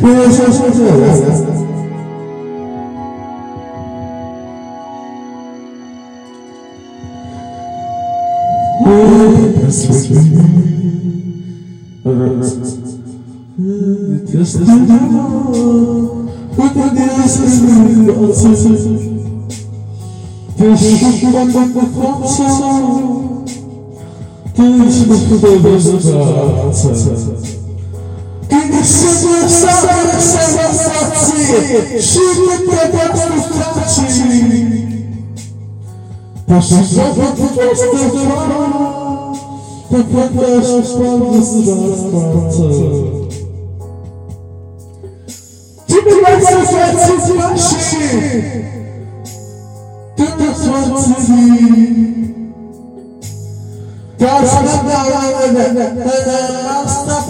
Şöyle şaşırtı var ya. Teşekkür ederim. Segurança e democracia. Chico Democrante. é que você falar, porque as palavras da parte. Diversa satisfação. Tanta sorte. Casa da nossa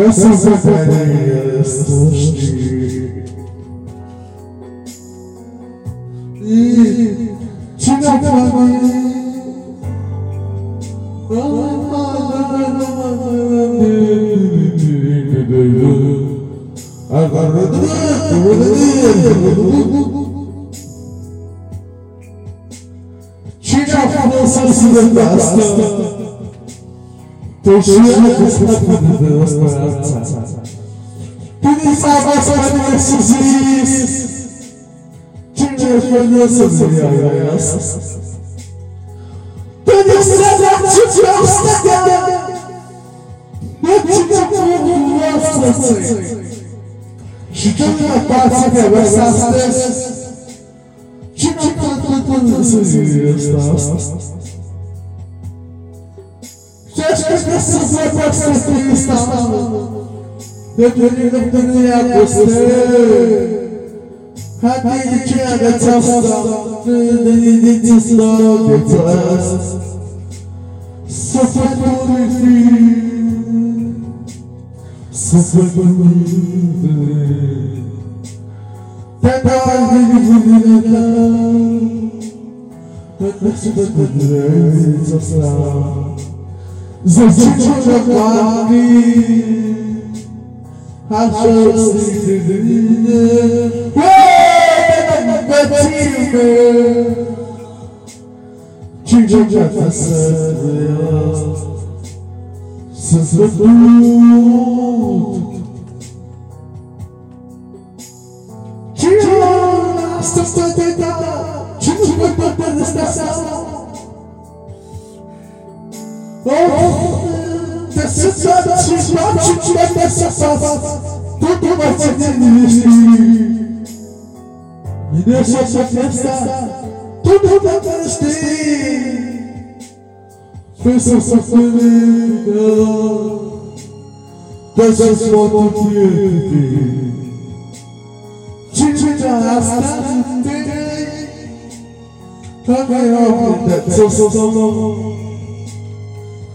Essa zagadinha E tinha família. Agora tinha forças Teixeira dos Partidos Pedi salvação para esses dias Tinha conheças e alianças Pedi salvação de Deus da guerra Eu tinha como nossas Chegando a paz e conversas Tinha tanto sızla baksasın İstanbul dönüp dünya kustu Hadi iki adet hafta Dönüp tisla betas Sıfır kuvvetli Sıfır Tekrar yüzüne Sıfır Zaczynam łami, a czas nigdy Lecimy, ciągle na serce Sızı tut Çıra, sızı tut Çıra, sızı tut Oh, the sister not to make the success. Don't do what you did in this You know, so so fiesta. not do what you This is what you did. Chichita has nothing. Come here, that's so.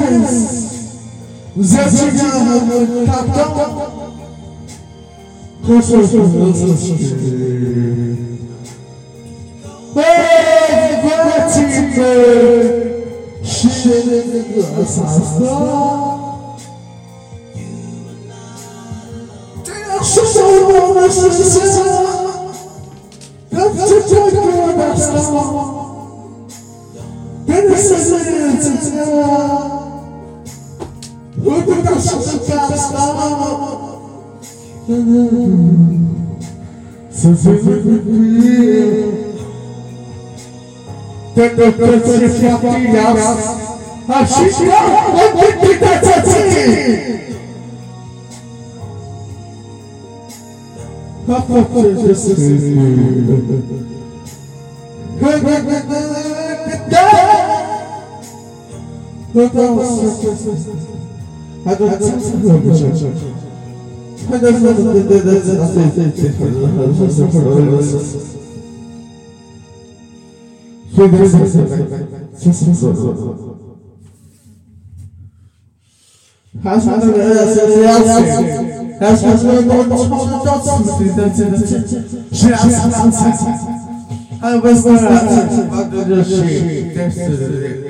Yes. Zaczynamy tatą. Bezwacimy silnego asasta. Krzyczą na serce, kawce czeka na nas. Ten serce Quanto caixão que ela está Seu filho cumpriu que tanto de famílias A gente não é muito interessante A fonte de Jesus Então, Hadi sen sıkıyor bu çocuk. Hadi sen sıkıyor bu çocuk. Söyle sen sıkıyor. Hasan Resul yazsın. Hasan Resul yazsın. Şey aslan sen. Hayır basın. Adı da şey. Tepsi.